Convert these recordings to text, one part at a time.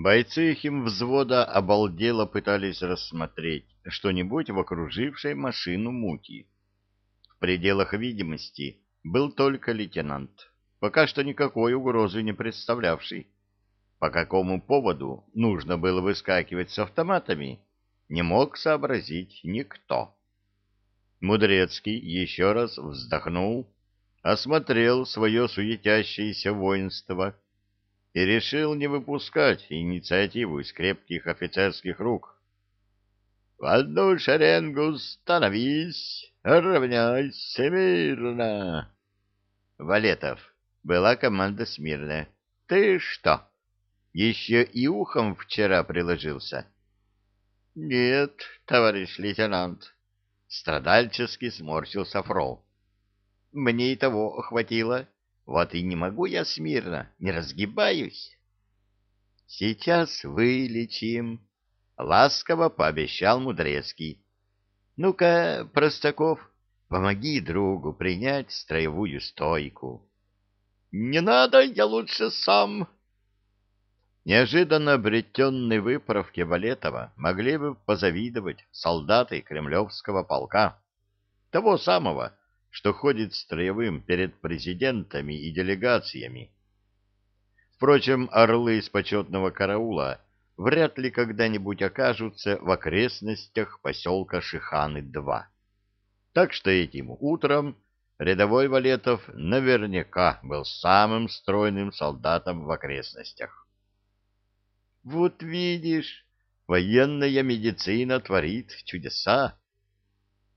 Бойцы химвзвода обалдело пытались рассмотреть что-нибудь в окружившей машину муки. В пределах видимости был только лейтенант, пока что никакой угрозы не представлявший. По какому поводу нужно было выскакивать с автоматами, не мог сообразить никто. Мудрецкий еще раз вздохнул, осмотрел свое суетящееся воинство — и решил не выпускать инициативу из крепких офицерских рук. «В одну шеренгу становись, равняйся мирно!» «Валетов, была команда смирная. Ты что, еще и ухом вчера приложился?» «Нет, товарищ лейтенант», — страдальчески сморщился Фрол. «Мне и того хватило. Вот и не могу я смирно, не разгибаюсь. Сейчас вылечим, ласково пообещал Мудрецкий. Ну-ка, Простаков, помоги другу принять строевую стойку. Не надо, я лучше сам. Неожиданно обретенной выправке Валетова могли бы позавидовать солдаты кремлевского полка, того самого, что ходит строевым перед президентами и делегациями. Впрочем, орлы из почетного караула вряд ли когда-нибудь окажутся в окрестностях поселка Шиханы-2. Так что этим утром рядовой Валетов наверняка был самым стройным солдатом в окрестностях. «Вот видишь, военная медицина творит чудеса!»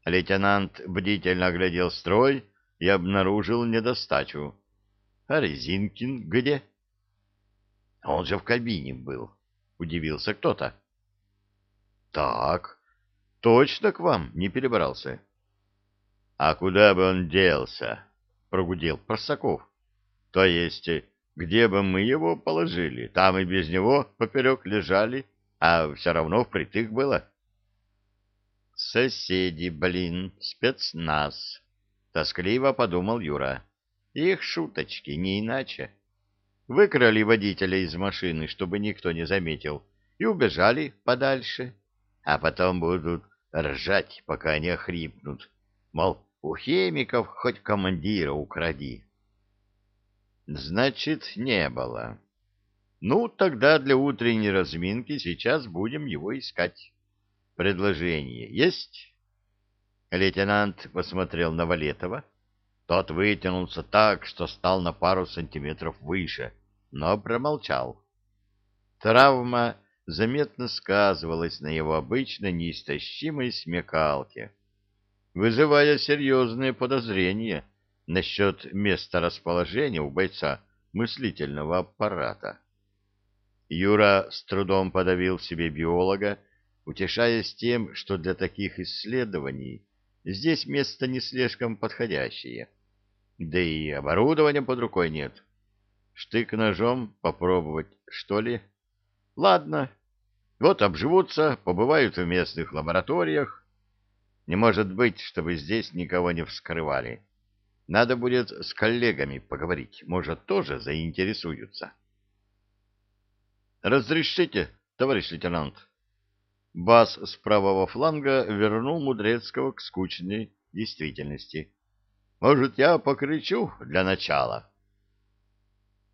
Лейтенант бдительно оглядел строй и обнаружил недостачу. А Резинкин где? Он же в кабине был, удивился кто-то. Так, точно к вам не перебрался. А куда бы он делся? прогудел Просаков. То есть, где бы мы его положили, там и без него поперек лежали, а все равно впритык было. — «Соседи, блин, спецназ», — тоскливо подумал Юра. «Их шуточки, не иначе. Выкрали водителя из машины, чтобы никто не заметил, и убежали подальше, а потом будут ржать, пока не охрипнут. Мол, у химиков хоть командира укради». «Значит, не было». «Ну, тогда для утренней разминки сейчас будем его искать» предложение есть?» Лейтенант посмотрел на Валетова. Тот вытянулся так, что стал на пару сантиметров выше, но промолчал. Травма заметно сказывалась на его обычно неистощимой смекалке, вызывая серьезные подозрения насчет места расположения у бойца мыслительного аппарата. Юра с трудом подавил себе биолога, утешаясь тем, что для таких исследований здесь место не слишком подходящее. Да и оборудования под рукой нет. Штык-ножом попробовать, что ли? Ладно. Вот обживутся, побывают в местных лабораториях. Не может быть, чтобы здесь никого не вскрывали. Надо будет с коллегами поговорить. Может, тоже заинтересуются. «Разрешите, товарищ лейтенант?» Бас с правого фланга вернул Мудрецкого к скучной действительности. «Может, я покричу для начала?»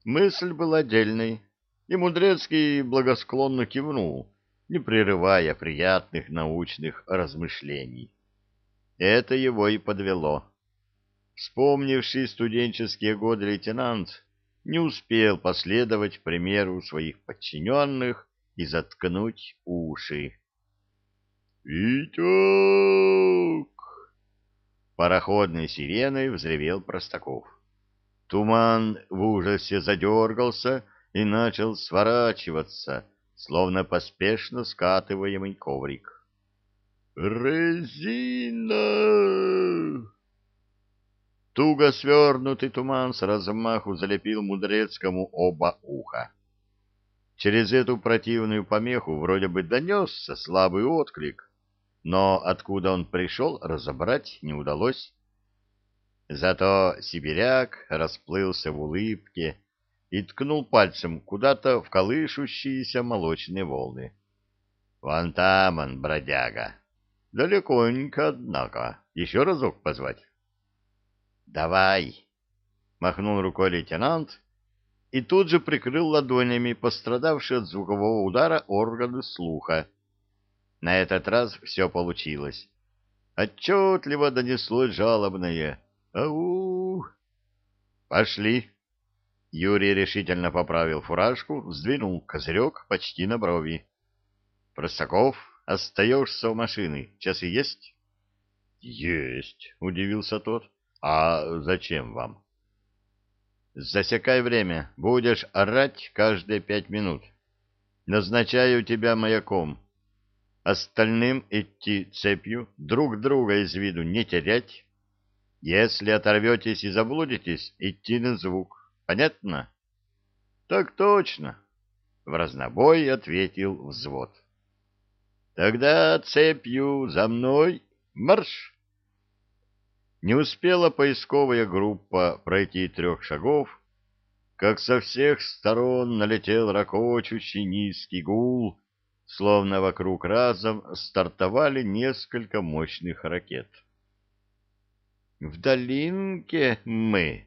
Мысль была дельной, и Мудрецкий благосклонно кивнул, не прерывая приятных научных размышлений. Это его и подвело. Вспомнивший студенческие годы лейтенант не успел последовать примеру своих подчиненных и заткнуть уши. «Витек!» Пароходной сиреной взревел Простаков. Туман в ужасе задергался и начал сворачиваться, словно поспешно скатываемый коврик. «Резина!» Туго свернутый туман с размаху залепил мудрецкому оба уха. Через эту противную помеху вроде бы донесся слабый отклик, но откуда он пришел, разобрать не удалось. Зато сибиряк расплылся в улыбке и ткнул пальцем куда-то в колышущиеся молочные волны. «Вон там он, бродяга! Далеконько, однако. Еще разок позвать?» «Давай!» — махнул рукой лейтенант и тут же прикрыл ладонями пострадавшие от звукового удара органы слуха, на этот раз все получилось. Отчетливо донеслось жалобное «Ау!» «Пошли!» Юрий решительно поправил фуражку, сдвинул козырек почти на брови. «Простаков, остаешься у машины. Часы есть?» «Есть», — удивился тот. «А зачем вам?» «Засекай время. Будешь орать каждые пять минут. Назначаю тебя маяком остальным идти цепью, друг друга из виду не терять. Если оторветесь и заблудитесь, идти на звук. Понятно? — Так точно, — в разнобой ответил взвод. — Тогда цепью за мной марш! Не успела поисковая группа пройти трех шагов, как со всех сторон налетел ракочущий низкий гул, словно вокруг разом стартовали несколько мощных ракет. «В долинке мы,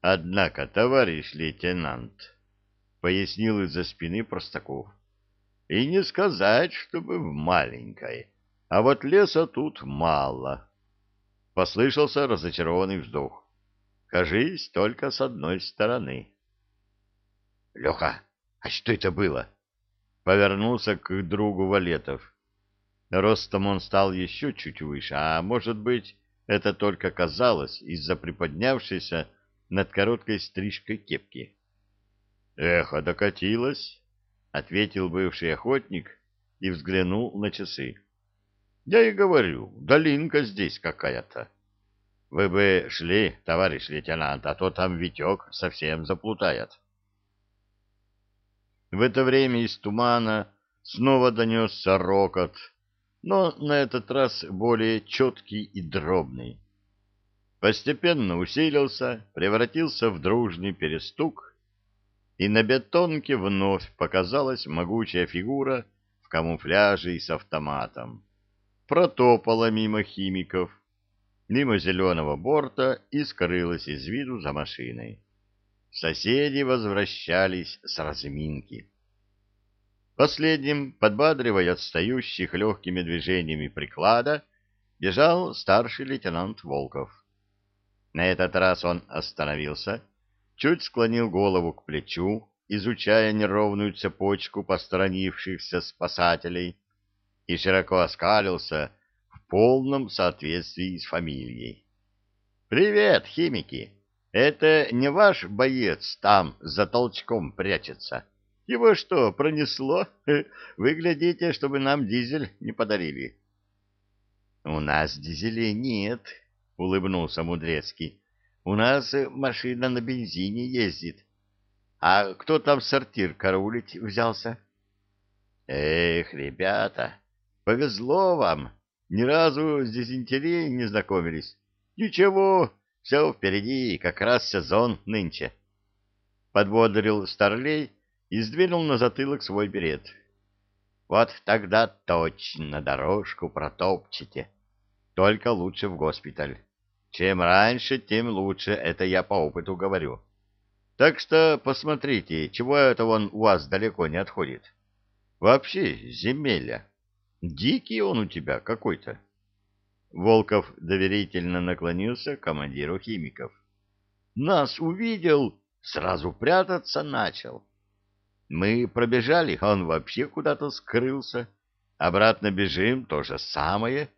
однако, товарищ лейтенант», — пояснил из-за спины Простаков. «И не сказать, чтобы в маленькой, а вот леса тут мало». Послышался разочарованный вздох. «Кажись, только с одной стороны». «Леха, а что это было?» повернулся к другу Валетов. Ростом он стал еще чуть выше, а может быть, это только казалось из-за приподнявшейся над короткой стрижкой кепки. «Эхо докатилось», — ответил бывший охотник и взглянул на часы. «Я и говорю, долинка здесь какая-то. Вы бы шли, товарищ лейтенант, а то там Витек совсем заплутает». В это время из тумана снова донесся рокот, но на этот раз более четкий и дробный. Постепенно усилился, превратился в дружный перестук, и на бетонке вновь показалась могучая фигура в камуфляже и с автоматом. Протопала мимо химиков, мимо зеленого борта и скрылась из виду за машиной соседи возвращались с разминки. Последним, подбадривая отстающих легкими движениями приклада, бежал старший лейтенант Волков. На этот раз он остановился, чуть склонил голову к плечу, изучая неровную цепочку посторонившихся спасателей, и широко оскалился в полном соответствии с фамилией. «Привет, химики!» Это не ваш боец там за толчком прячется. Его что, пронесло? Вы глядите, чтобы нам дизель не подарили. — У нас дизелей нет, — улыбнулся Мудрецкий. — У нас машина на бензине ездит. А кто там сортир караулить взялся? — Эх, ребята, повезло вам. Ни разу с дизентерией не знакомились. — Ничего, все впереди, как раз сезон нынче. Подбодрил старлей и сдвинул на затылок свой берет. Вот тогда точно дорожку протопчете. Только лучше в госпиталь. Чем раньше, тем лучше, это я по опыту говорю. Так что посмотрите, чего это он у вас далеко не отходит. Вообще, земелья. Дикий он у тебя какой-то. Волков доверительно наклонился к командиру химиков. «Нас увидел, сразу прятаться начал. Мы пробежали, а он вообще куда-то скрылся. Обратно бежим, то же самое.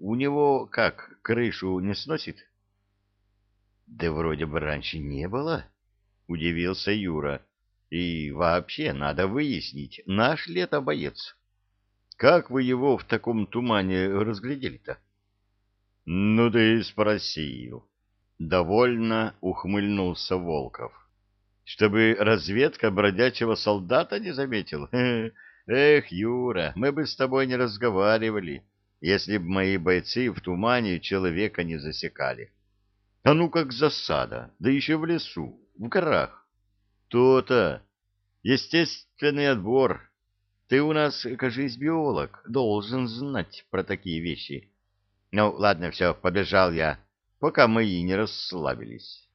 У него как, крышу не сносит?» «Да вроде бы раньше не было», — удивился Юра. «И вообще надо выяснить, наш ли это боец. Как вы его в таком тумане разглядели-то?» «Ну ты и спросил». Довольно ухмыльнулся Волков. «Чтобы разведка бродячего солдата не заметила? Эх, Юра, мы бы с тобой не разговаривали, если б мои бойцы в тумане человека не засекали. А ну как засада, да еще в лесу, в горах. То-то. Естественный отбор. Ты у нас, кажись, биолог, должен знать про такие вещи». Ну, ладно, все, побежал я, пока мы и не расслабились.